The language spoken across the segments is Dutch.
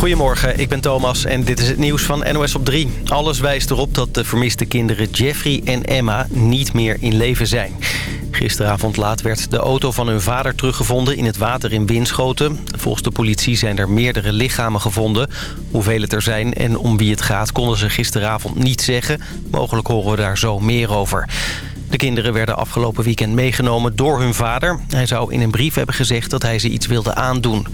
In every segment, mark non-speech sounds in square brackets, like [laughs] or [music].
Goedemorgen, ik ben Thomas en dit is het nieuws van NOS op 3. Alles wijst erop dat de vermiste kinderen Jeffrey en Emma niet meer in leven zijn. Gisteravond laat werd de auto van hun vader teruggevonden in het water in Winschoten. Volgens de politie zijn er meerdere lichamen gevonden. Hoeveel het er zijn en om wie het gaat konden ze gisteravond niet zeggen. Mogelijk horen we daar zo meer over. De kinderen werden afgelopen weekend meegenomen door hun vader. Hij zou in een brief hebben gezegd dat hij ze iets wilde aandoen.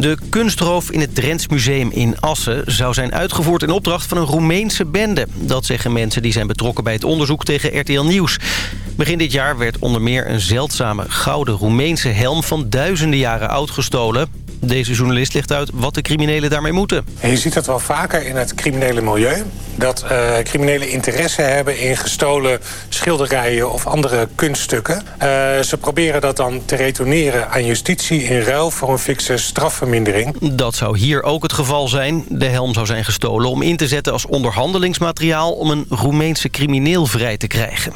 De kunstroof in het Drents Museum in Assen zou zijn uitgevoerd in opdracht van een Roemeense bende. Dat zeggen mensen die zijn betrokken bij het onderzoek tegen RTL Nieuws. Begin dit jaar werd onder meer een zeldzame gouden Roemeense helm van duizenden jaren oud gestolen. Deze journalist legt uit wat de criminelen daarmee moeten. En je ziet dat wel vaker in het criminele milieu. Dat uh, criminelen interesse hebben in gestolen schilderijen of andere kunststukken. Uh, ze proberen dat dan te retourneren aan justitie in ruil voor een fikse strafvermindering. Dat zou hier ook het geval zijn. De helm zou zijn gestolen om in te zetten als onderhandelingsmateriaal... om een Roemeense crimineel vrij te krijgen.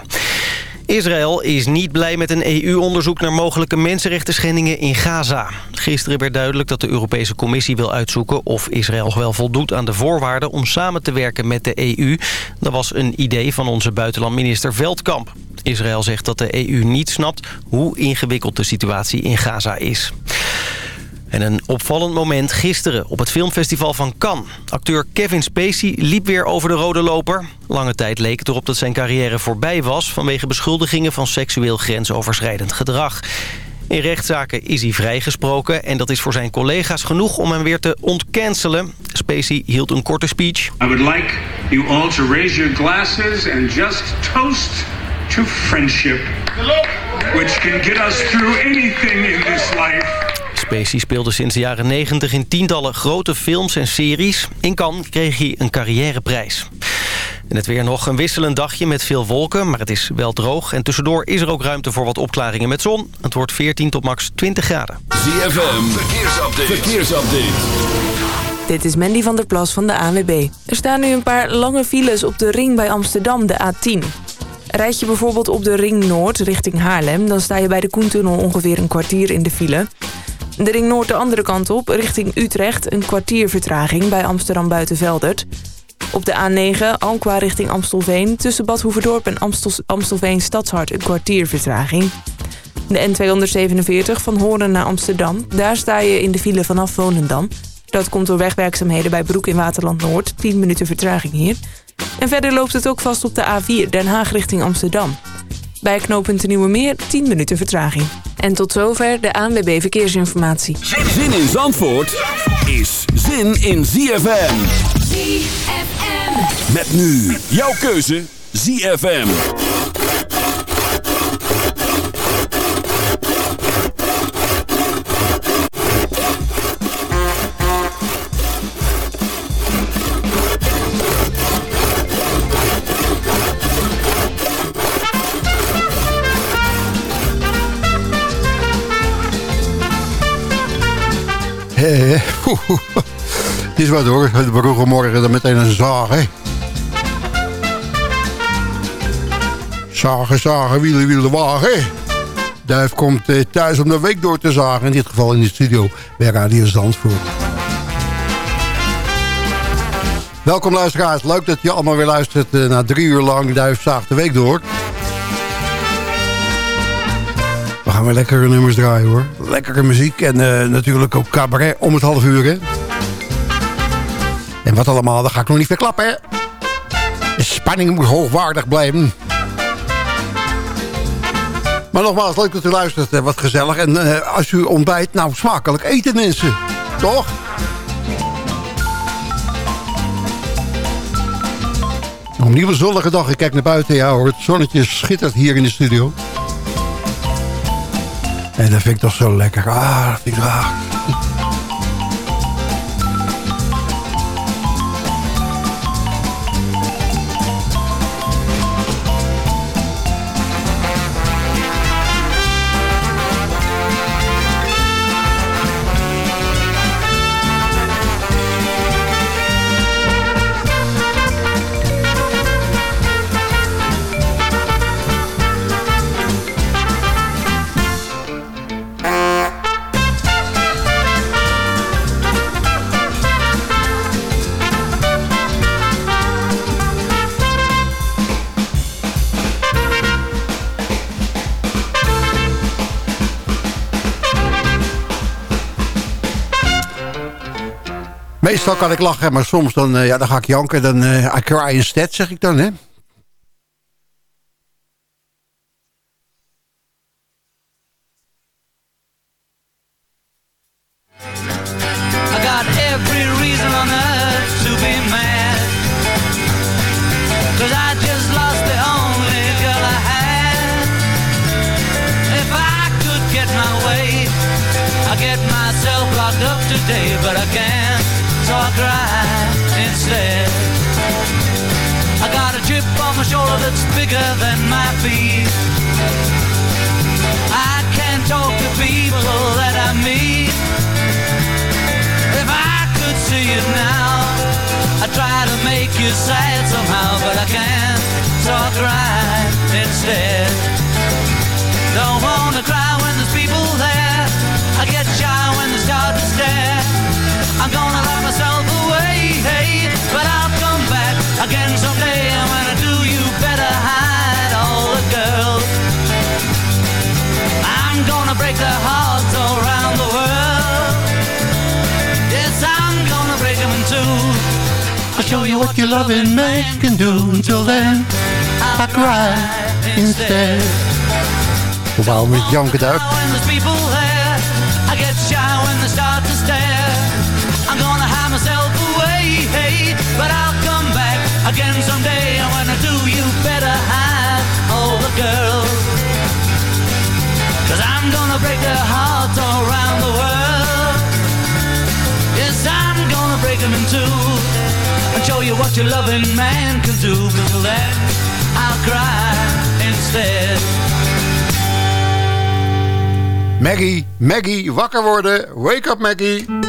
Israël is niet blij met een EU-onderzoek naar mogelijke mensenrechtenschendingen in Gaza. Gisteren werd duidelijk dat de Europese Commissie wil uitzoeken of Israël wel voldoet aan de voorwaarden om samen te werken met de EU. Dat was een idee van onze buitenlandminister Veldkamp. Israël zegt dat de EU niet snapt hoe ingewikkeld de situatie in Gaza is. En een opvallend moment gisteren op het filmfestival van Cannes. Acteur Kevin Spacey liep weer over de rode loper. Lange tijd leek het erop dat zijn carrière voorbij was... vanwege beschuldigingen van seksueel grensoverschrijdend gedrag. In rechtszaken is hij vrijgesproken en dat is voor zijn collega's genoeg om hem weer te ontcancelen. Spacey hield een korte speech. I would like you all to raise your glasses and just toast to friendship, which can get us through anything in this life. Spacey speelde sinds de jaren 90 in tientallen grote films en series. In Cannes kreeg hij een carrièreprijs. En het weer nog een wisselend dagje met veel wolken, maar het is wel droog. En tussendoor is er ook ruimte voor wat opklaringen met zon. Het wordt 14 tot max 20 graden. ZFM, verkeersupdate. verkeersupdate. Dit is Mandy van der Plas van de ANWB. Er staan nu een paar lange files op de ring bij Amsterdam, de A10. Rijd je bijvoorbeeld op de ring Noord richting Haarlem... dan sta je bij de Koentunnel ongeveer een kwartier in de file... De ring Noord de andere kant op, richting Utrecht... een kwartier vertraging bij Amsterdam Buitenveldert. Op de A9 Alkwa richting Amstelveen... tussen Bad Hoeverdorp en Amstel, Amstelveen Stadshart een kwartier vertraging. De N247 van Horen naar Amsterdam. Daar sta je in de file vanaf Volendam. Dat komt door wegwerkzaamheden bij Broek in Waterland Noord. 10 minuten vertraging hier. En verder loopt het ook vast op de A4 Den Haag richting Amsterdam. Bij knooppunt Nieuwe Meer 10 minuten vertraging. En tot zover de ANWB Verkeersinformatie. Zin in Zandvoort is zin in ZFM. ZFM. Met nu jouw keuze ZFM. Het is wat hoor, de beroege morgen dan meteen een zaag, hè. Zagen, zagen, wielen, wielen, wagen. Duif komt eh, thuis om de week door te zagen. In dit geval in de studio bij Radio Zandvoort. Welkom luisteraars. Leuk dat je allemaal weer luistert naar drie uur lang Duif zaagt de week door. Gaan weer lekkere nummers draaien hoor. Lekkere muziek en uh, natuurlijk ook cabaret om het half uur hè. En wat allemaal, dat ga ik nog niet verklappen hè. De spanning moet hoogwaardig blijven. Maar nogmaals, leuk dat u luistert. Uh, wat gezellig. En uh, als u ontbijt, nou smakelijk eten mensen. Toch? Een nieuwe zonnige dag. Ik kijk naar buiten. Ja hoor, het zonnetje schittert hier in de studio. En dat vind ik toch zo lekker. Ah, dat vind ik raar. Meestal kan ik lachen, maar soms dan, uh, ja, dan ga ik janken. Dan, uh, I cry instead, zeg ik dan, hè. That's bigger than my feet. I can't talk to people that I meet. If I could see you now, I try to make you sad somehow, but I can't, so I cry instead. Don't wanna cry when there's people there. I get shy when they start to stare. I'm gonna lock myself away, hey, but I'll again someday. And when I do, you better hide all the girls. I'm gonna break their hearts all around the world. Yes, I'm gonna break them in two. I'll show you what your loving man can do. Until then, I cry instead. Waarom is janken duik? Again someday. I do, you better hide all the girls. Cause I'm gonna break their hearts all around the world. Yes, I'm gonna break them in two and show you what your loving man can do. But till then, I'll cry instead. Maggie, Maggie, wakker worden. Wake up, Maggie.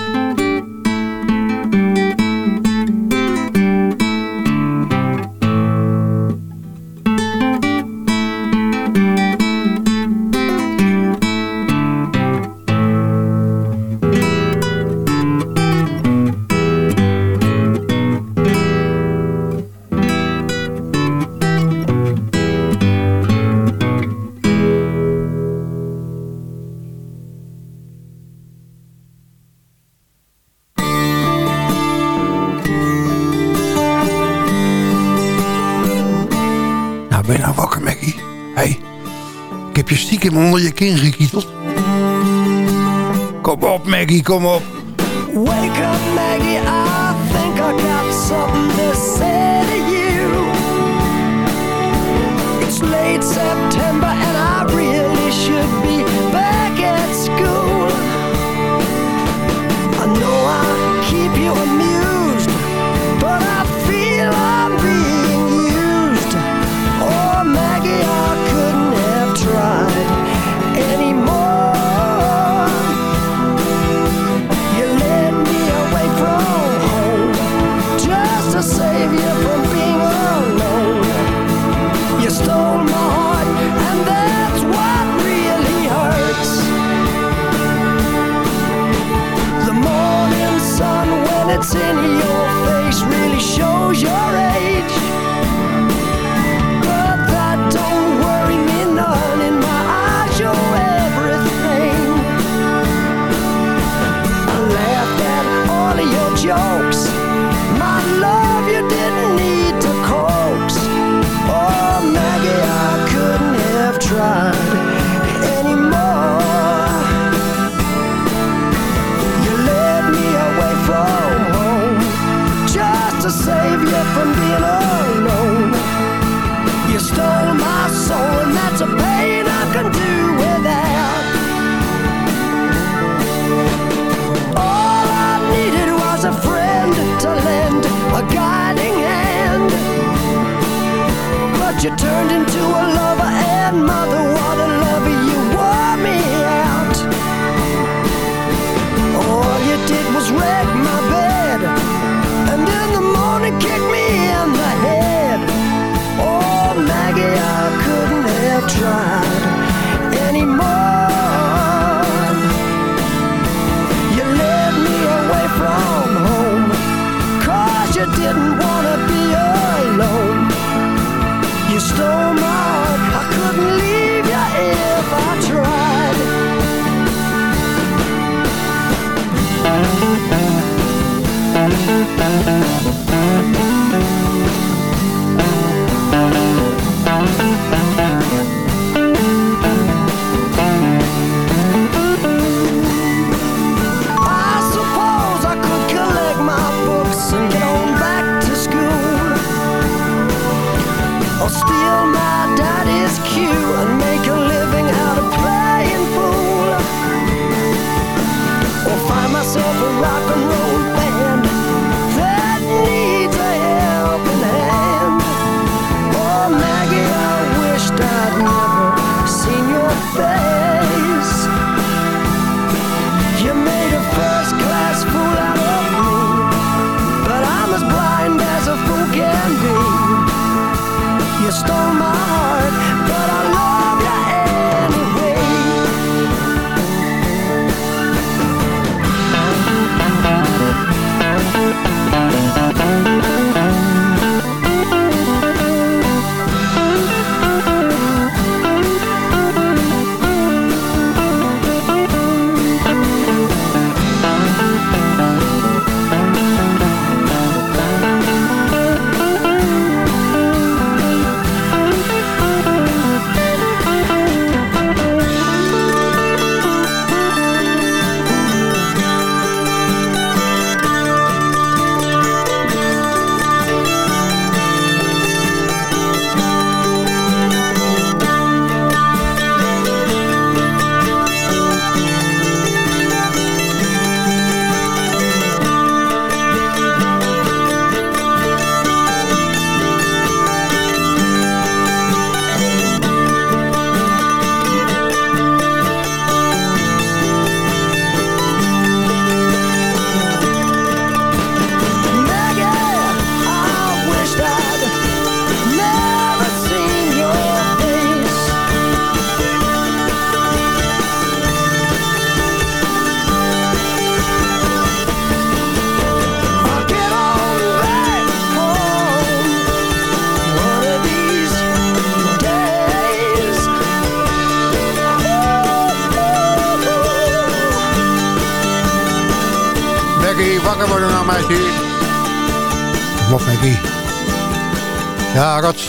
Stiekem onder je kin gekieteld? Kom op, Maggie, kom op. Wake up, Maggie, I think I got something to say to you. It's late September turned into a lover and mother. What a lover you wore me out. All you did was wreck my bed, and in the morning kick me in the head. Oh, Maggie, I couldn't have tried I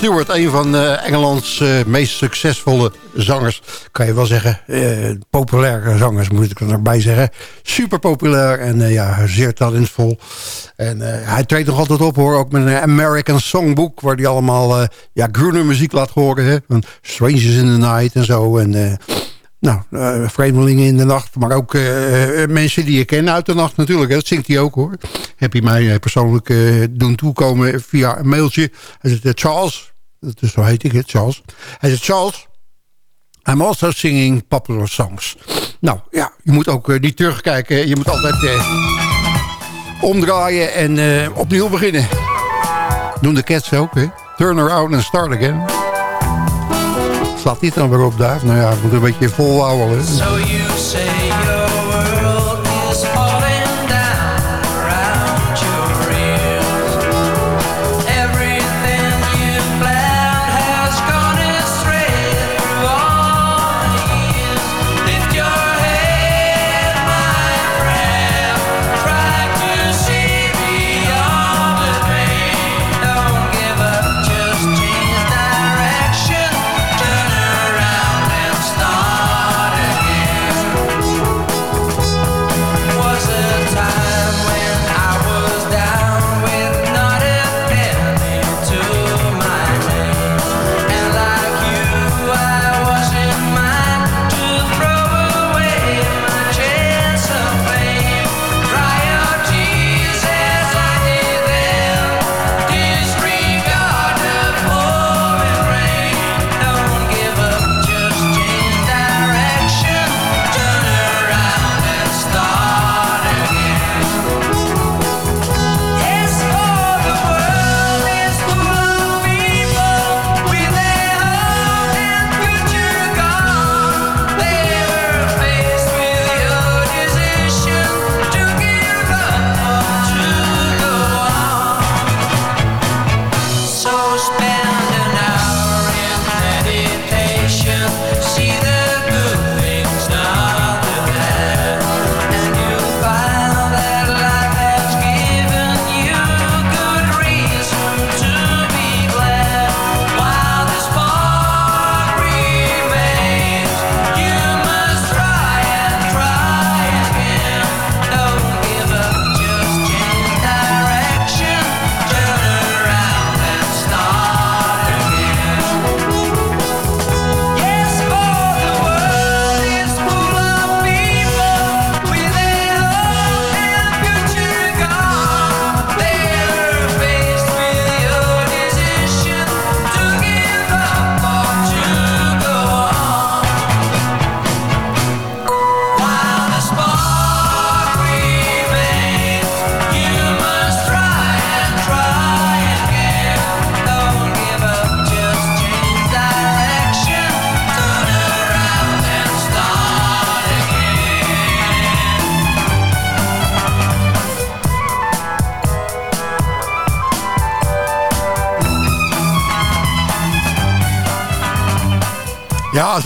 Stewart, een van eh, Engelands eh, meest succesvolle zangers. Kan je wel zeggen. eh populaire zangers, moet ik er nog bij zeggen. Super populair en ja, zeer talentvol. En hij treedt nog altijd op, hoor. Ook met een American Songbook, waar hij allemaal ja, groene muziek laat horen. Hè? Van Strangers in the Night en zo. En nou, eh, vreemdelingen in de nacht. Maar ook mensen die je kent uit de nacht natuurlijk. Hè. Dat zingt hij ook hoor. Heb je mij persoonlijk doen toekomen via een mailtje. Hij zegt, Charles. Is zo heet ik het, Charles. Hij zegt, Charles. I'm also singing popular songs. Nou ja, je moet ook eh, niet terugkijken. Je moet altijd eh, omdraaien en eh, opnieuw beginnen. Doen de cats ook, hè. Turn around and start again. Slaat dit dan weer op daar? Nou ja, ik moet een beetje volhouden. hè. So you say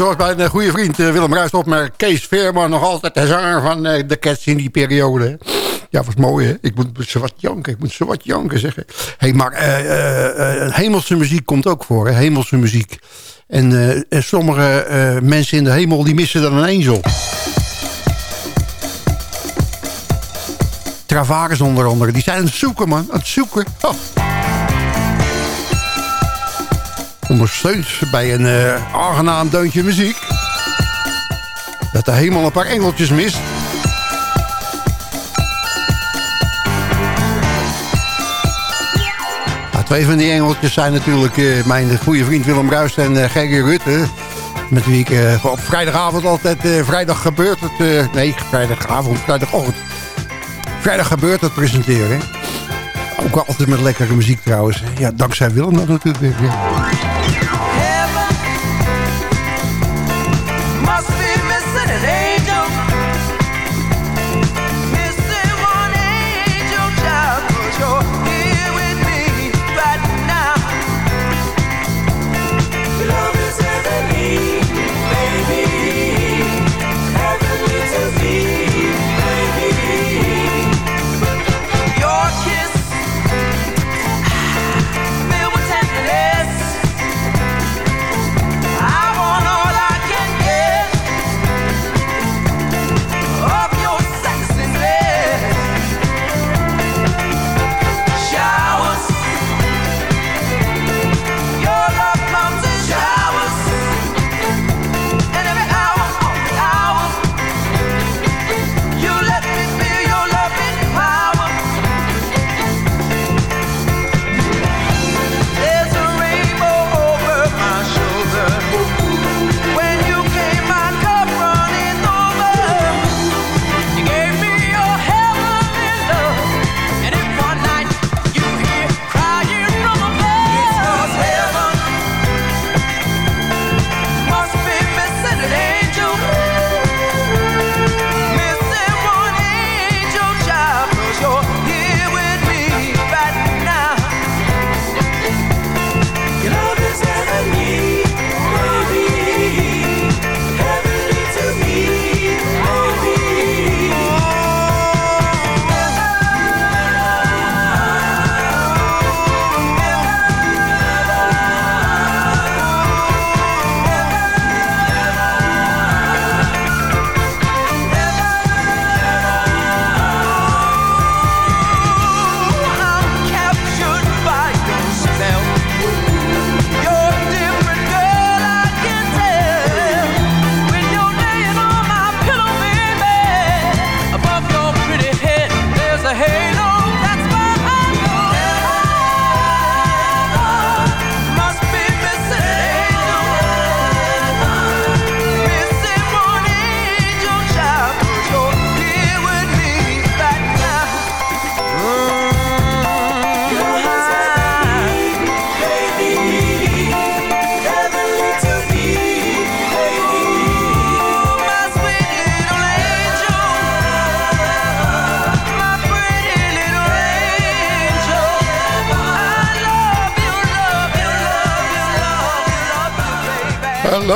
Zoals mijn goede vriend Willem Ruijs opmerkt... Kees Veerman nog altijd de zanger van de Cats in die periode. Ja, was mooi, hè? Ik moet ze wat janken, ik moet ze wat janken zeggen. hey, maar hemelse muziek komt ook voor, hè? Hemelse muziek. En sommige mensen in de hemel, die missen dan een ezel. Travaris onder andere. Die zijn aan het zoeken, man. Aan het zoeken. Ondersteund bij een uh, aangenaam deuntje muziek. Dat de hemel een paar engeltjes mist. twee van die engeltjes zijn natuurlijk uh, mijn goede vriend Willem Ruijs en uh, Gerry Rutte. Met wie ik op vrijdagavond altijd, vrijdag gebeurt het, nee vrijdagavond, vrijdagochtend Vrijdag gebeurt het presenteren. Ook altijd met lekkere muziek trouwens. Ja, dankzij Willem dat natuurlijk weer.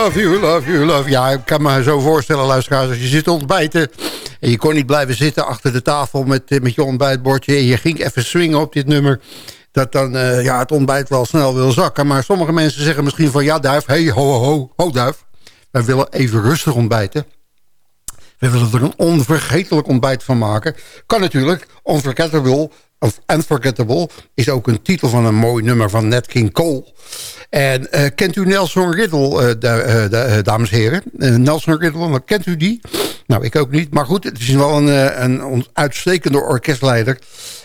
Love you, love you, love Ja, ik kan me zo voorstellen, luisteraars, als je zit te ontbijten... en je kon niet blijven zitten achter de tafel met, eh, met je ontbijtbordje... en je ging even swingen op dit nummer... dat dan uh, ja, het ontbijt wel snel wil zakken. Maar sommige mensen zeggen misschien van... ja, Duif, hey, ho, ho, ho, Duif. Wij willen even rustig ontbijten. We willen er een onvergetelijk ontbijt van maken. Kan natuurlijk, unforgettable, of unforgettable... is ook een titel van een mooi nummer van Nat King Cole... En uh, kent u Nelson Riddle, uh, dames en heren? Nelson Riddle, kent u die? Nou, ik ook niet. Maar goed, het is wel een, een uitstekende orkestleider.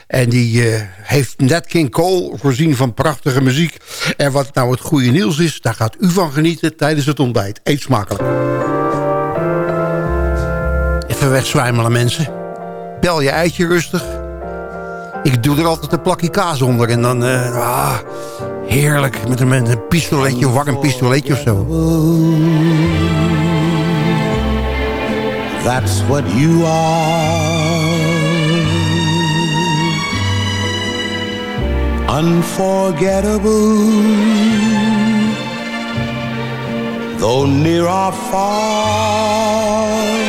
En die heeft Nat King Cole voorzien van prachtige muziek. En wat nou het goede nieuws is, daar gaat u van genieten tijdens het ontbijt. Eet smakelijk. Even wegzwijmelen mensen. Bel je eitje rustig. Ik doe er altijd een plakje kaas onder en dan... ah, Heerlijk, met een, met een pistoletje, een warm pistoletje of zo. That's what you are. Unforgettable. though near or far.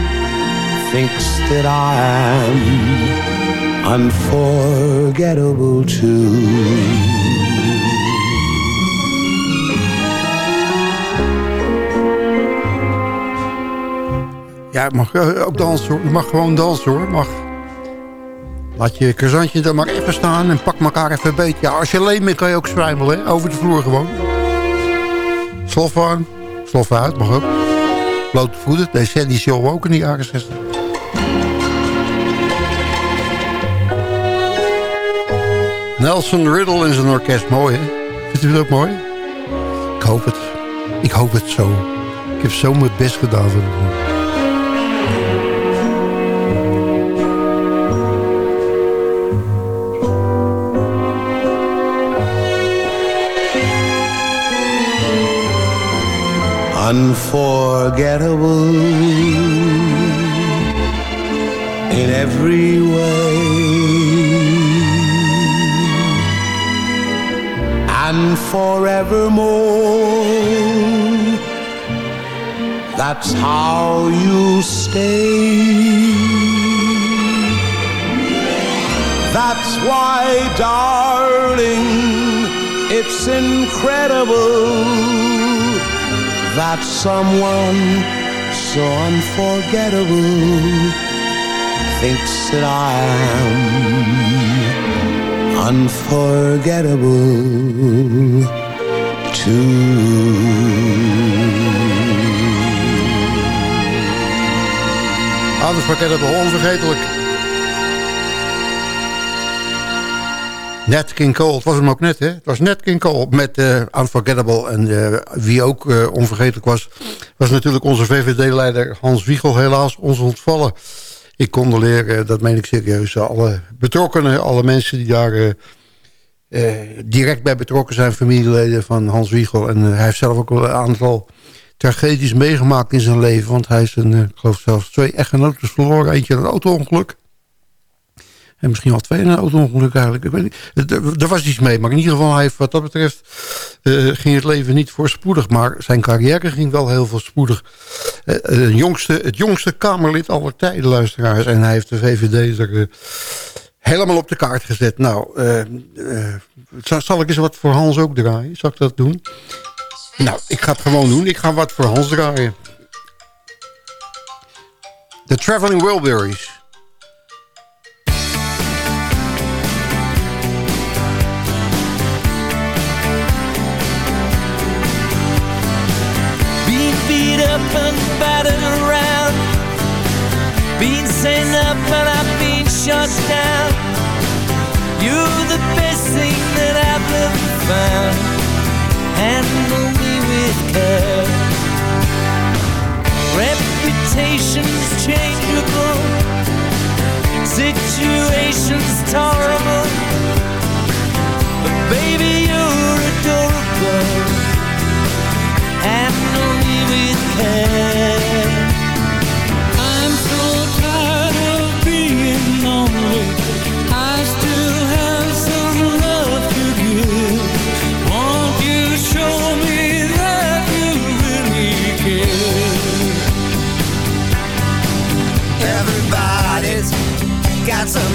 thinks that I am unforgettable too. Ja, mag eh, ook dansen hoor. Je mag gewoon dansen hoor. Mag. Laat je croissantje dan maar even staan en pak elkaar even beet. Ja, als je alleen bent kan je ook zwijmelen, over de vloer gewoon. Sloffen aan, sloffen uit, mag ook. Blote voeten, deze Sandy Show ook in de jaren 60. Nelson Riddle in zijn orkest, mooi hè? Vindt u ook mooi? Ik hoop het. Ik hoop het zo. Ik heb zo mijn best gedaan voor unforgettable in every way. And forevermore, that's how you stay. That's why, darling, it's incredible that someone so unforgettable thinks that I am unforgettable too. Unforgettable, onvergetelijk. Net King Cole, het was hem ook net, hè? Het was net King Cole met uh, Unforgettable. En uh, wie ook uh, onvergetelijk was, was natuurlijk onze VVD-leider Hans Wiegel, helaas ons ontvallen. Ik condoleer, dat meen ik serieus, alle betrokkenen, alle mensen die daar direct bij betrokken zijn, familieleden van Hans Wiegel. En hij heeft zelf ook wel een aantal tragedies meegemaakt in zijn leven, want hij is een, ik geloof zelfs twee echtgenoten verloren, eentje een auto-ongeluk. En misschien al twee een auto-ongeluk eigenlijk. Ik weet niet. Er, was iets mee. Maar in ieder geval, hij heeft, wat dat betreft... Uh, ging het leven niet voorspoedig. Maar zijn carrière ging wel heel voorspoedig. Uh, jongste, het jongste Kamerlid aller tijden, luisteraars. En hij heeft de VVD helemaal op de kaart gezet. Nou, zal ik eens wat voor Hans ook draaien? Zal ik dat doen? Nou, ik ga het gewoon doen. Ik ga wat voor Hans draaien. The Traveling Wilburys. Sent up and I've been shot down. You're the best thing that I've ever found. Handle me with care. Reputation's changeable. Situation's terrible But baby, you're adorable. Handle I'm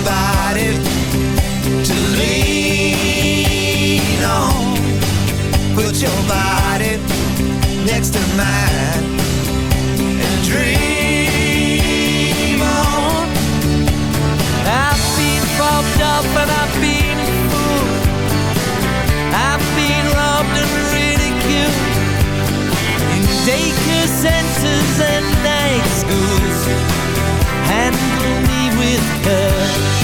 somebody to lean on. Put your body next to mine and dream on. I've been fucked up and I've been fooled. I've been robbed and ridiculed in daycare centers and night schools. Handle me with care.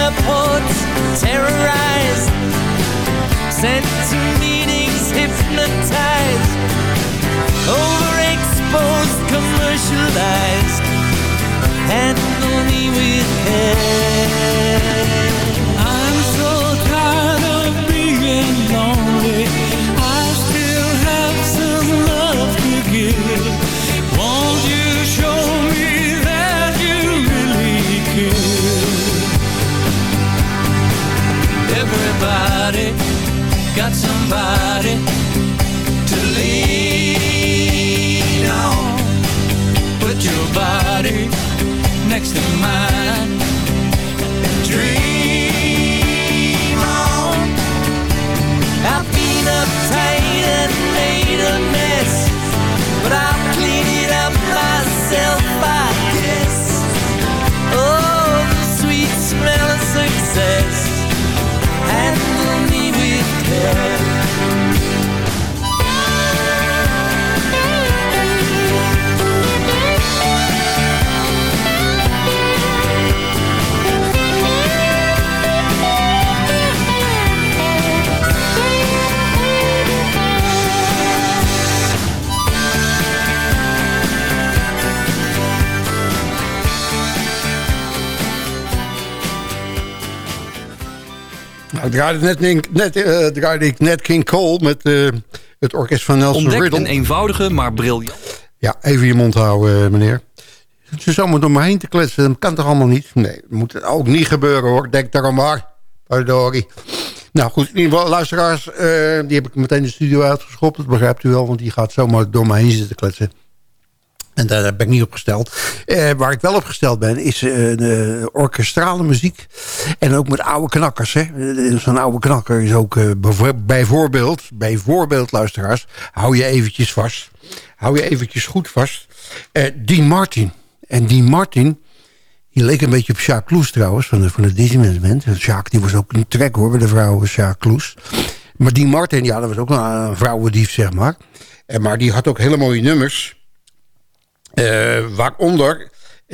Airports, terrorized, sent to meetings, hypnotized, overexposed, commercialized. Handle me with care. Somebody to lean on. Put your body next to mine draaide net, net, eh, draaide ik net King Cole met eh, het orkest van Nelson Ontdek Riddle. een eenvoudige, maar briljant. Ja, even je mond houden, eh, meneer. Ze zomaar door me heen te kletsen, dat kan toch allemaal niet? Nee, dat moet ook niet gebeuren, hoor. Denk daarom maar. Pardon. Nou goed, in ieder geval, luisteraars, eh, die heb ik meteen de studio uitgeschopt. Dat begrijpt u wel, want die gaat zomaar door me heen zitten kletsen. En daar ben ik niet op gesteld. Eh, waar ik wel op gesteld ben, is de orkestrale muziek. En ook met oude knakkers. Eh, Zo'n oude knakker is ook bijvo- bijvoorbeeld, bijvoorbeeld luisteraars, hou je eventjes vast. Hou je eventjes goed vast. Dean Martin. En Dean Martin, die leek een beetje op Jacques Kloes trouwens, van de, van. Jacques, die was ook een trek hoor, bij de vrouw Jacques Kloes. Maar Dean Martin, ja, dat was ook een, een vrouwendief, zeg maar. En, maar die had ook hele mooie nummers. Eh, waaronder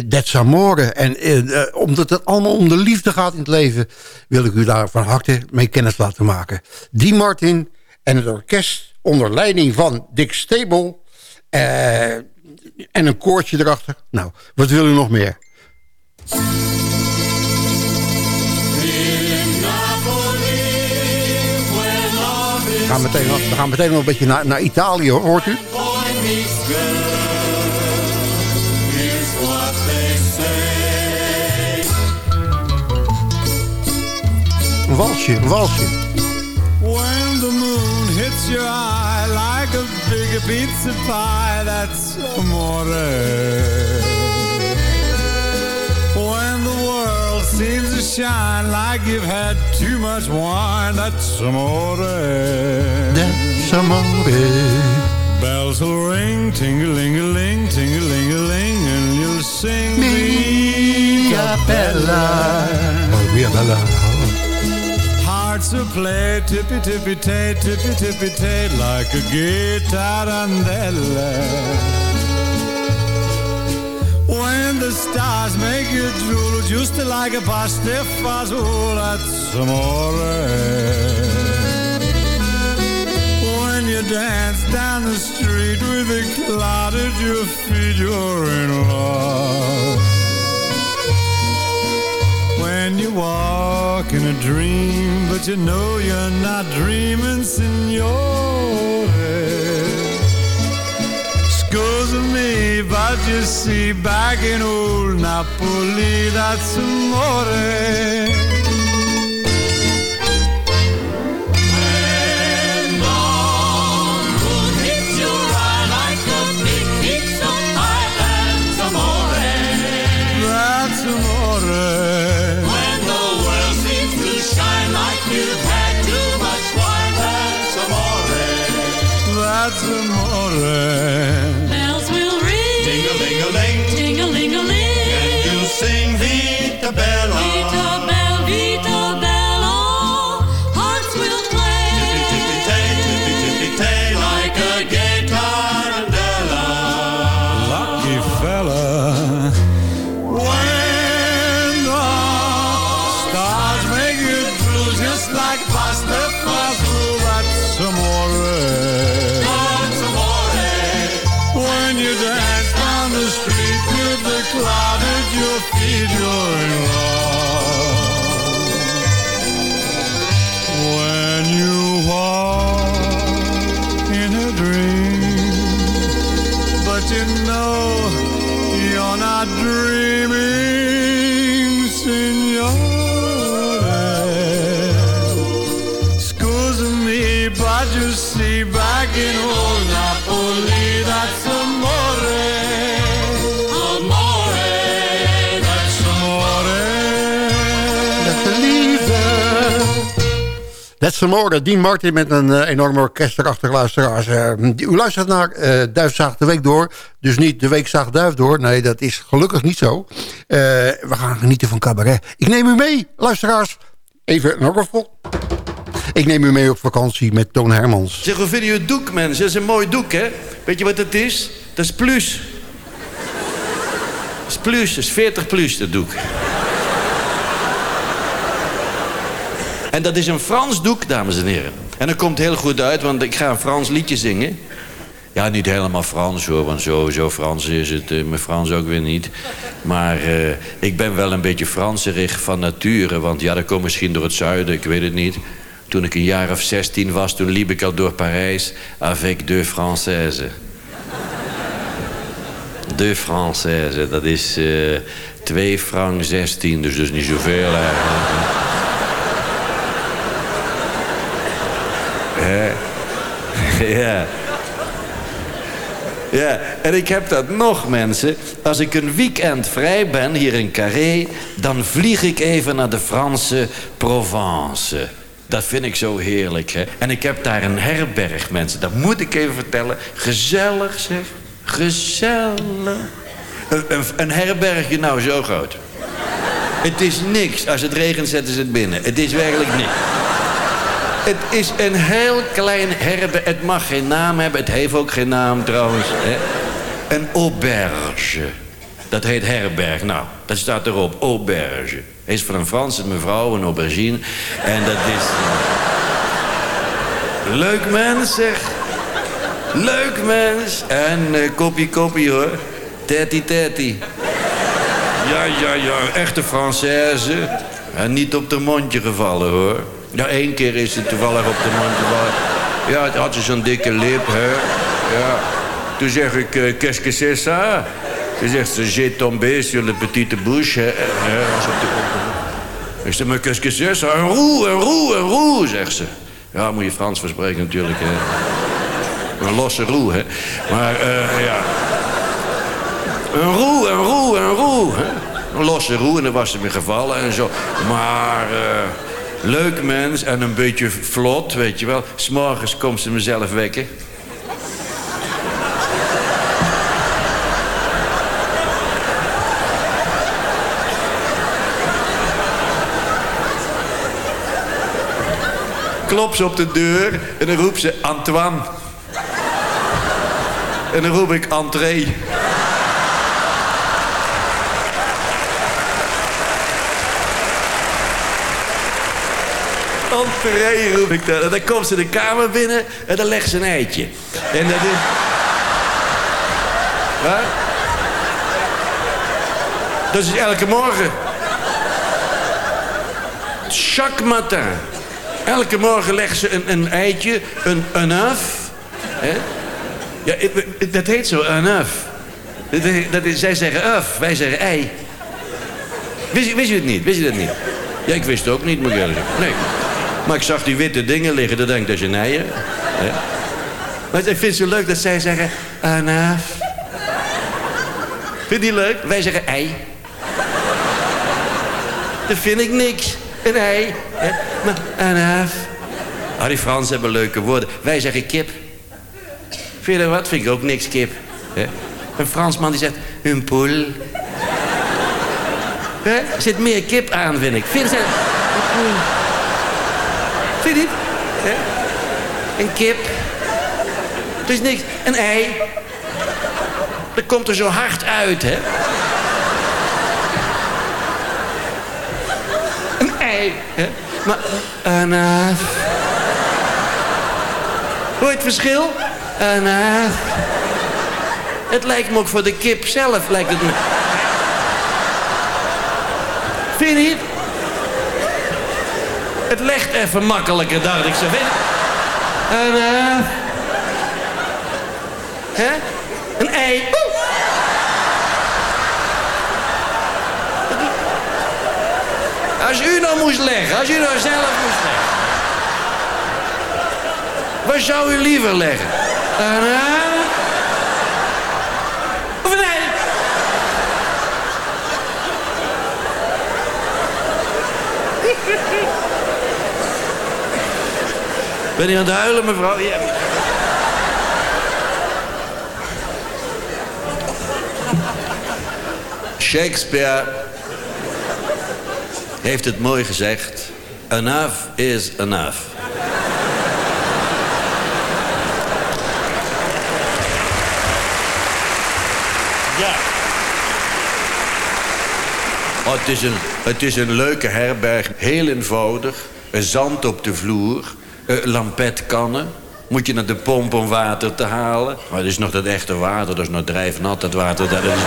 That's Amore. En eh, eh, omdat het allemaal om de liefde gaat in het leven... wil ik u daar van harte mee kennis laten maken. Die Martin en het orkest onder leiding van Dick Stable... en een koortje erachter. Nou, wat wil u nog meer? We gaan meteen, we gaan meteen nog een beetje naar, naar Italië, hoor. hoort u? Een walsje, een walsje. When the moon hits your eye like a big pizza pie, that's amore. When the world seems to shine like you've had too much wine, that's amore. That's amore. Bells will ring, ting-a-ling-a-ling, ting-a-ling-a-ling, and you'll sing me. Bella. Oh, bella. Hearts will play tippy tippy tay, tippy tippy tay, like a guitarandella. When the stars make you drool, just like a pasta fazool, that's amore. When you dance down the street with a cloud at your feet, you're in love. You walk in a dream, but you know you're not dreaming, signore. Scusa me, but you see, back in old Napoli, that's amore. Amore. That's Amore, Dean Martin met een uh, enorm orkest erachter, luisteraars. Uh, u luistert naar uh, Duif zaagt de week door. Dus niet de week zaagt Duif door. Nee, dat is gelukkig niet zo. we gaan genieten van cabaret. Ik neem u mee, luisteraars. Even een orgel. Ik neem u mee op vakantie met Toon Hermans. Zeg, hoe vind je het doek, mensen? Dat is een mooi doek, hè? Weet je wat het is? Dat is plus. Dat is plus, dat is 40 plus, dat doek. En dat is een Frans doek, dames en heren. En dat komt heel goed uit, want ik ga een Frans liedje zingen. Ja, niet helemaal Frans hoor, want zo Frans is het. Uh, mijn Frans ook weer niet. Maar uh, ik ben wel een beetje Franserig van nature. Want ja, dat komt misschien door het zuiden, ik weet het niet. Toen ik een jaar of 16 was, toen liep ik al door Parijs... avec deux Françaises. deux Françaises, dat is uh, 2 frank 16, dus dus niet zoveel eigenlijk. [laughs] ja. Ja, en ik heb dat nog, mensen. Als ik een weekend vrij ben hier in Carré... dan vlieg ik even naar de Franse Provence. Dat vind ik zo heerlijk, hè. En ik heb daar een herberg, mensen. Dat moet ik even vertellen. Gezellig, zeg. Gezellig. Een, een, herbergje nou zo groot. Het is niks. Als het regent zetten ze het binnen. Het is werkelijk niks. Het is een heel klein herberg. Het mag geen naam hebben. Het heeft ook geen naam trouwens. Hè? Een auberge. Dat heet herberg. Nou, dat staat erop. Auberge. Is van een Franse mevrouw, een aubergine. En dat is... Leuk mens, zeg. Leuk mens. En uh, kopie kopie hoor. Tati tati. Ja, ja, ja. Echte Française. En niet op de mondje gevallen hoor. Ja, één keer is het toevallig op de mond. Ja, het had zo'n dikke lip, hè. Ja. Toen zeg ik, uh, qu'est-ce que c'est ça? Toen zegt ze, j'ai tombé sur le petite bouche. Hè. Ik zeg, maar qu'est-ce que c'est ça? Een roe, een roe, een roe, zegt ze. Ja, moet je Frans verspreken natuurlijk, hè. Een losse roe, hè. Maar, uh, ja... Een roe, een roe, een roe, hè. Een losse roe en dan was ze me gevallen en zo. Maar... Uh, Leuk mens en een beetje vlot, weet je wel. S'morgens komt ze mezelf wekken. Klop ze op de deur en dan roept ze Antoine. En dan roep ik entree. Entree roep ik dan. En dan komt ze de kamer binnen en dan legt ze een eitje. En dat is... Wat? Dat is elke morgen. Chaque matin. Elke morgen legt ze een, een eitje, een, een œuf. Ja, dat heet zo, een is, zij zeggen œuf, wij zeggen ei. Wist, wist je het niet? Wist je dat niet? Ja, ik wist het ook niet, moet ik zeggen. Nee. Maar ik zag die witte dingen liggen, dan denk dat is een. Ja. Maar ik vind het zo leuk dat zij zeggen, anaaf. Vind je die leuk? Wij zeggen ei. Dat vind ik niks. Een ei. Maar anaaf. Ah, die Fransen hebben leuke woorden. Wij zeggen kip. Vind je wat? Vind ik ook niks kip. Hè? Een Fransman die zegt, een poel. Er zit meer kip aan, vind ik. Vind je. Vind je niet? Een kip. Er is niks. Een ei. Dat komt er zo hard uit, hè? Een ei, hè? Maar, een... Uh... Hoor je het verschil? Een... Uh... Het lijkt me ook voor de kip zelf, lijkt het me. Vind je niet? Het legt even makkelijker, dacht ik zo. Een... Uh... Hè? Een ei. Als u nou moest leggen, als u nou zelf moest leggen. Waar zou u liever leggen? Een ei? Of een ei? Ben je aan het huilen, mevrouw? Ja. Shakespeare heeft het mooi gezegd. Enough is enough. Ja. Oh, het, is een, het is een leuke herberg. Heel eenvoudig. Zand op de vloer. Uh, lampetkannen. Moet je naar de pomp om water te halen. Maar het is nog dat echte water. Dat is nog drijfnat, dat water. Dat is.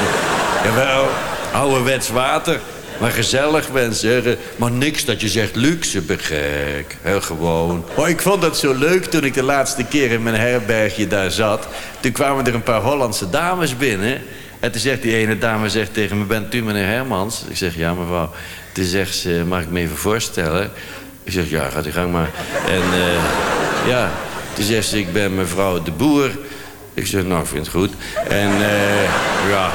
Jawel, ouderwets water. Maar gezellig mensen, maar niks dat je zegt luxe begek. Heel gewoon. Maar ik vond dat zo leuk toen ik de laatste keer in mijn herbergje daar zat. Toen kwamen er een paar Hollandse dames binnen. En toen zegt die ene dame zegt tegen me, bent u meneer Hermans? Ik zeg, ja mevrouw. Toen zegt ze, mag ik me even voorstellen? Ik zeg, ja, gaat u gang maar. En uh, ja, toen zegt ze, ik ben mevrouw de Boer. Ik zeg, nou, ik vind het goed. En uh, ja,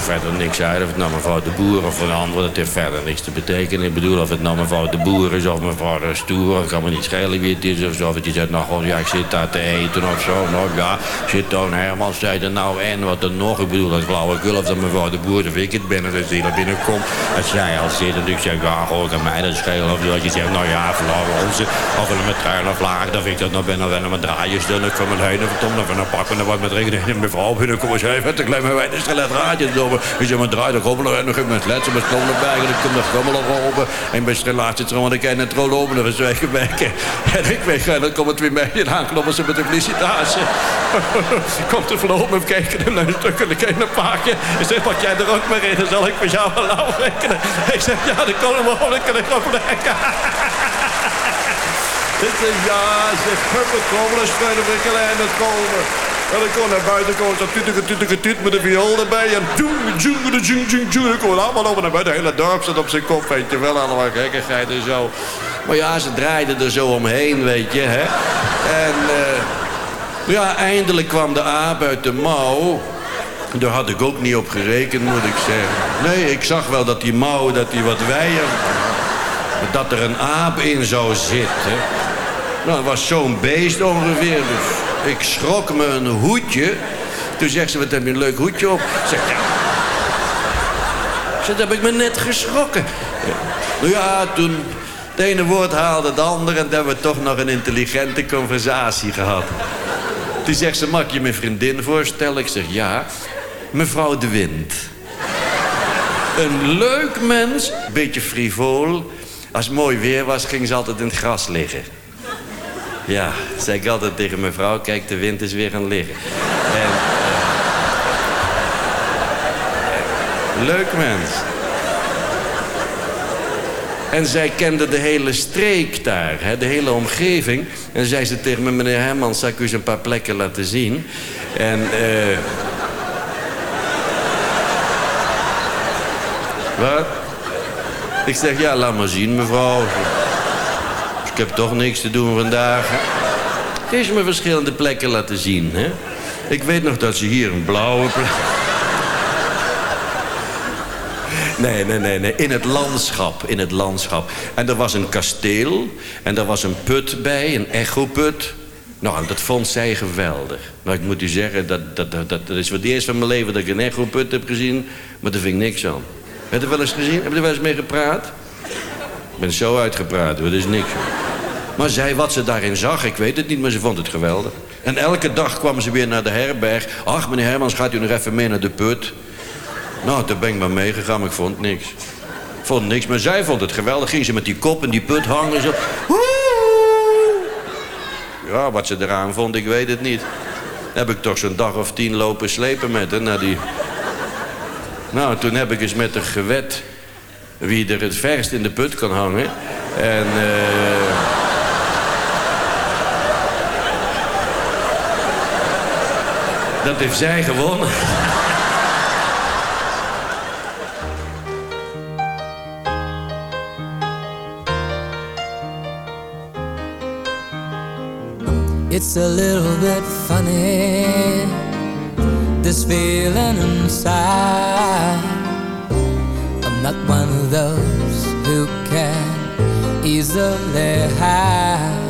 verder niks uit. Of het nou mevrouw de Boer of een ander, dat heeft verder niks te betekenen. Ik bedoel, of het nou mevrouw de Boer is of mevrouw de Stoer, kan me niet schelen wie het is. Of zo, of je zegt, nou, god, ja, ik zit daar te eten of zo. Nou, ja, zit dan Herman, zei er nou en wat er nog. Ik bedoel, dat flauwekul of dat mevrouw de Boer, of ik het ben, als die er binnenkomt. Dat zij al zit en ik zeg, ja, goh, kan mij dat schelen. Of dat je zegt, nou ja, flauw, onze, of een met trein of laag, dan vind ik dat nou ben, of een met draaien dan ik kom het heen, of dan even een pakken, dan wat met rekening. En mevrouw binnenkomt, zei, wat een klein bij de skelet raadjes door. Ik zeg, maar draai de rommel en nog ik met letsen met klonen bij en ik kom de rommel open en bij relatie trouwen ik en het rol open en we zwijgen werken en ik weg en dan komt het weer mee en aankloppen ze met de felicitatie [laughs] komt er vloog me kijken en een stuk en ik een pakken en zeg pak jij er ook maar in dan zal ik met jou wel lauw rekenen ik zeg ja dan komen we ik kan ik nog lekker [laughs] Dit is ja, zeg, huppet, komen, dan spelen we kleine komen. En ik kon naar buiten komen, zo tutige, tutige, tut met de viool erbij. En doen, zoem, zoem, zoem, zoem. Ik kon allemaal over naar buiten. Het hele dorp zat op zijn kop, weet je wel. Allemaal gekkigheid en zo. Maar ja, ze draaiden er zo omheen, weet je, hè. En uh, ja, eindelijk kwam de aap uit de mouw. Daar had ik ook niet op gerekend, moet ik zeggen. Nee, ik zag wel dat die mouw, dat die wat wijer... Dat er een aap in zou zitten. Nou, dat was zo'n beest ongeveer. Dus ik schrok me een hoedje. Toen zegt ze, wat heb je een leuk hoedje op? Zeg, ja. dat heb ik me net geschrokken. Nou ja, toen het ene woord haalde het andere... en toen hebben we toch nog een intelligente conversatie gehad. Toen zegt ze, mag je mijn vriendin voorstellen? Ik zeg, ja. Mevrouw De Wind. Een leuk mens, beetje frivol. Als het mooi weer was, ging ze altijd in het gras liggen. Ja, zei ik altijd tegen mijn vrouw, kijk, de wind is weer gaan liggen. En, uh, leuk mens. En zij kende de hele streek daar, hè, de hele omgeving. En zei ze tegen me, meneer Hermans, zal ik u eens een paar plekken laten zien? En, eh... [laughs] Wat? Ik zeg, ja, laat maar zien, mevrouw. Ik heb toch niks te doen vandaag. Kun je me verschillende plekken laten zien, hè? Ik weet nog dat ze hier een blauwe. Nee, nee, nee, nee. In het landschap, in het landschap. En er was een kasteel. En er was een put bij, een echoput. Nou, dat vond zij geweldig. Maar ik moet u zeggen, dat, dat, dat, dat, is voor het eerst van mijn leven dat ik een echoput heb gezien. Maar daar vind ik niks aan. Heb je wel eens gezien? Heb je er wel eens mee gepraat? Ik ben zo uitgepraat, dat is niks. Maar zij, wat ze daarin zag, ik weet het niet, maar ze vond het geweldig. En elke dag kwam ze weer naar de herberg. Ach, meneer Hermans, gaat u nog even mee naar de put? Nou, toen ben ik maar meegegaan, maar ik vond niks. Ik vond niks, maar zij vond het geweldig. Ging ze met die kop in die put hangen. Zo. Ja, wat ze eraan vond, ik weet het niet. heb ik toch zo'n dag of tien lopen slepen met haar naar die... Nou, toen heb ik eens met haar gewet wie er het verst in de put kan hangen. En... eh Dat heeft zij gewonnen. It's a little bit funny, this feeling inside. I'm not one of those who can easily hide.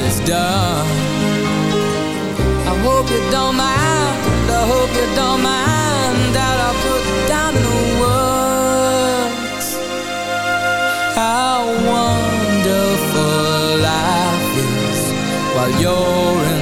it's done, I hope you don't mind. I hope you don't mind that I put down in words how wonderful life is while you're in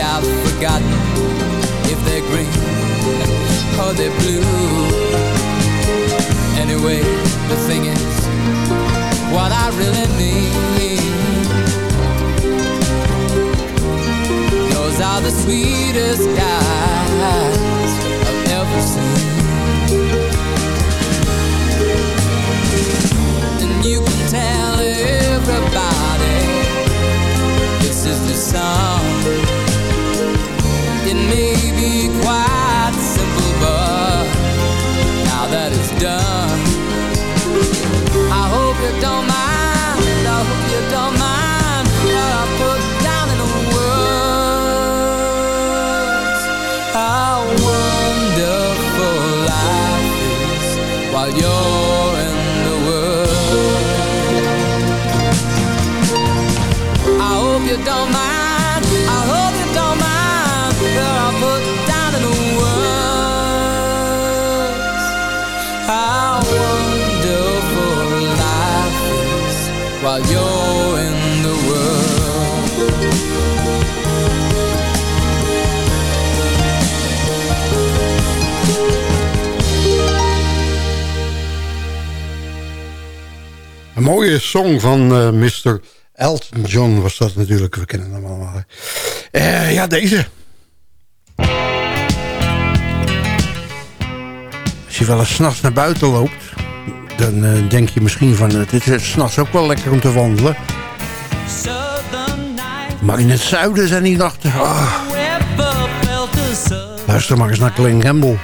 I've forgotten If they're green or they're blue. Anyway, the thing is What I really mean mooie song van eh, Mr. Elton John was dat natuurlijk. We kennen hem allemaal. Eh, ja, deze. Als je wel eens s'nachts naar buiten loopt... dan eh, denk je misschien van... het is s'nachts ook wel lekker om te wandelen. Maar in het zuiden zijn die nachten... ah. Luister maar eens naar Gamble.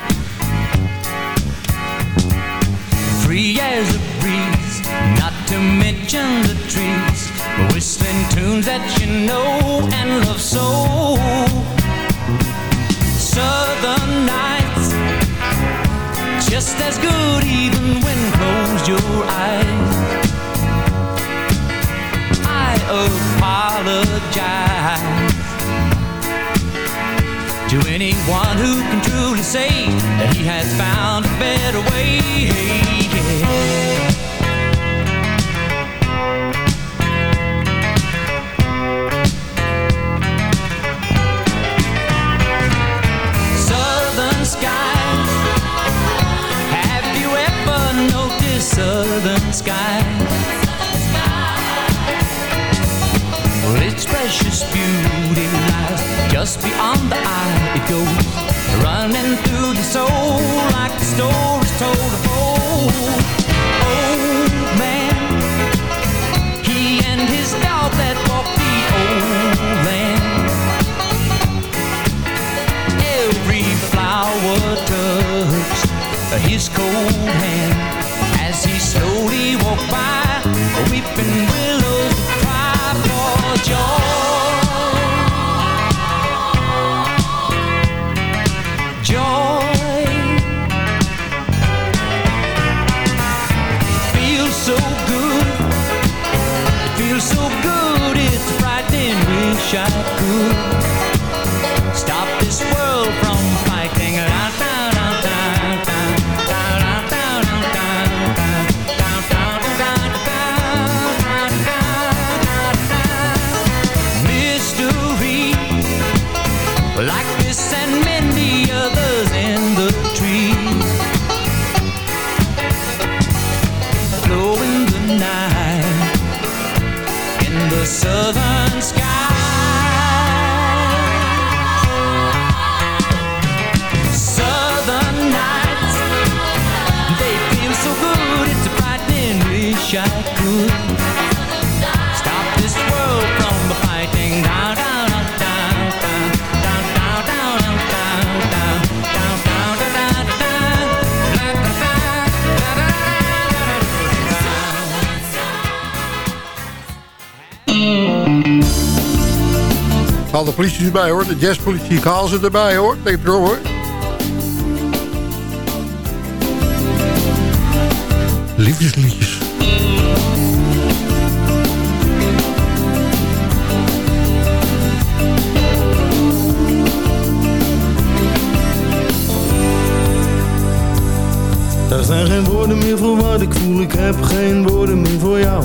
Tunes that you know and love just beyond the eye. It goes running through your soul like the stories told of old. Old man, he and his dog that walked the old land. Every flower touched his cold hand as he slowly walked by. Weeping willows cry for joy. The southern sky. Southern nights they feel so good it's a frightening wish I could Haal de politie erbij hoor. De jazzpolitie, ik haal ze erbij hoor. Denk erop hoor. Liefdesliedjes. Er zijn geen woorden meer voor wat ik voel, ik heb geen woorden meer voor jou.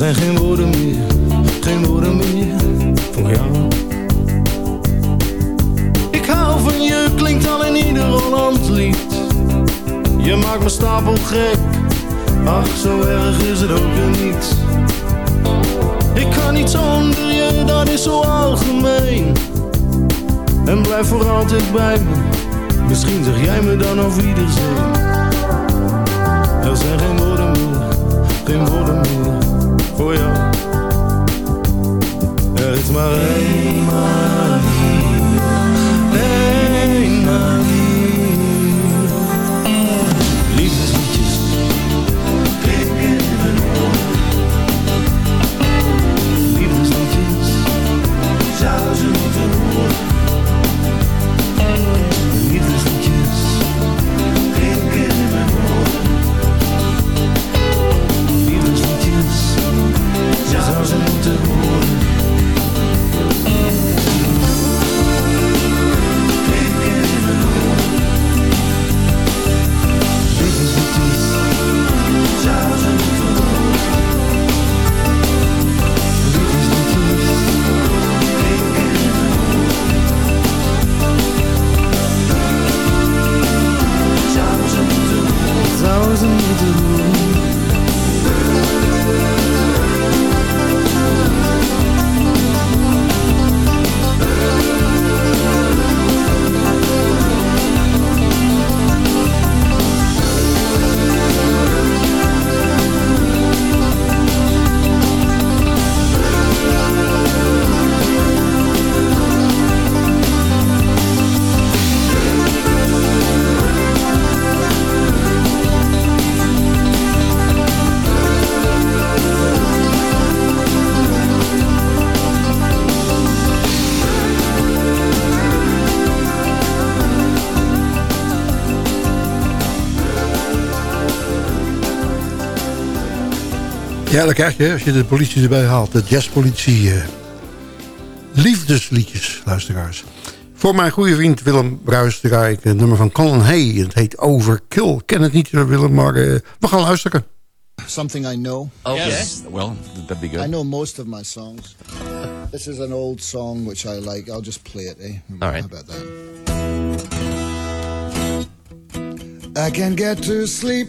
zijn geen woorden meer, geen woorden meer voor jou. Ik hou van je, klinkt al in ieder Holland lied. Je maakt me stapel gek, ach zo erg is het ook weer niet. Ik kan niet zonder je, dat is zo algemeen. En blijf voor altijd bij me, misschien zeg jij me dan over iedereen. Er zijn geen woorden meer, geen woorden meer. Voor jou. Er is maar één Ja, dat krijg je als je de politie erbij haalt. De jazzpolitie. eh. liefdesliedjes, luisteraars. Voor mijn goede vriend Willem Bruis draai ik een nummer van Colin Hay. Het heet Overkill. Ik ken het niet, eh, Willem, maar eh, we gaan luisteren. Something I know. Okay. Yes. Well, that'd be good. I know most of my songs. This is an old song which I like. I'll just play it, eh? All right. How about that? I can get to sleep.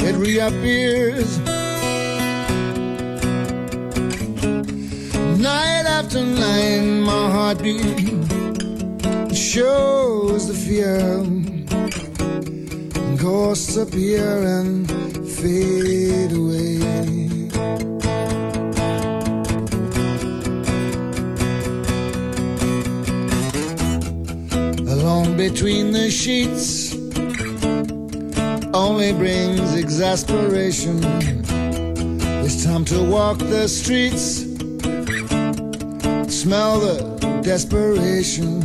it reappears. Night after night, my heartbeat shows the fear. Ghosts appear and fade away. Alone between the sheets only brings exasperation. It's time to walk the streets, smell the desperation.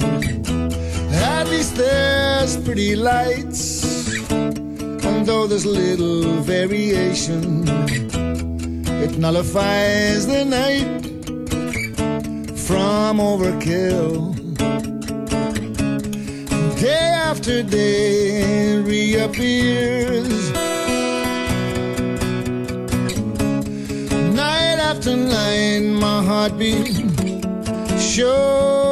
At least there's pretty lights, and though there's little variation, it nullifies the night from overkill. After day reappears. Night after night, my heartbeat shows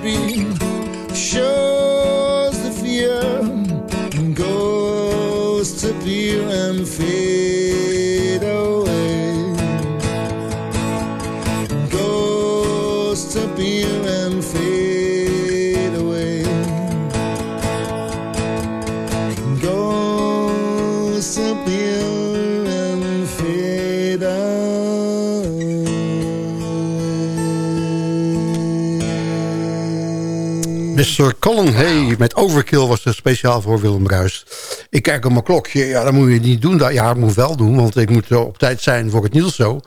Be Sure. Mr. Colin Hay met Overkill was er speciaal voor Willem Bruis. Ik kijk op mijn klokje. Ja, dat moet je niet doen. Ja, dat moet wel doen, want ik moet op tijd zijn voor het nieuws zo.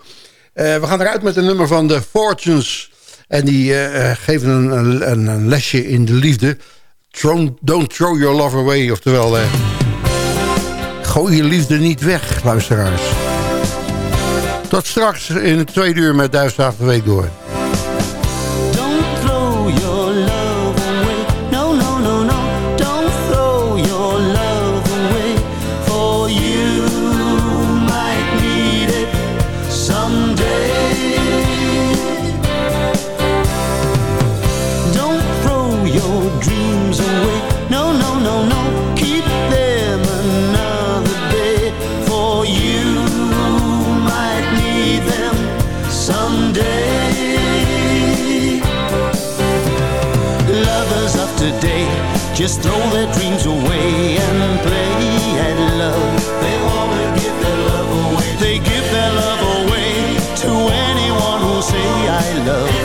Eh, we gaan eruit met een nummer van de Fortunes. En die eh, geven een, een, een, lesje in de liefde. don't throw your love away. Oftewel, uh, gooi je liefde niet weg, luisteraars. Tot straks in het tweede uur met Duitsdag de Week door. Just throw their dreams away and play at love. They wanna give their love away. They give their love away to anyone who say I love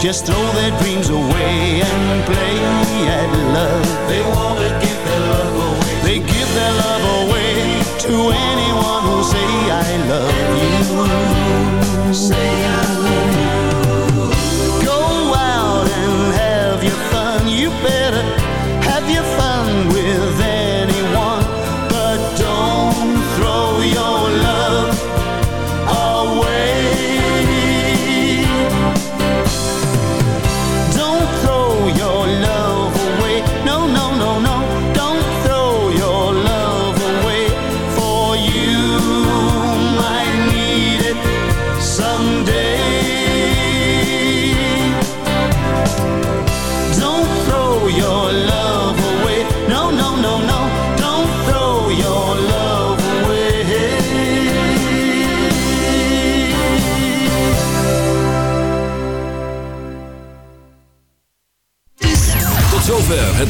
just throw their dreams away and play at love. They wanna give their love away. They give their love away to anyone who say I love you. Say I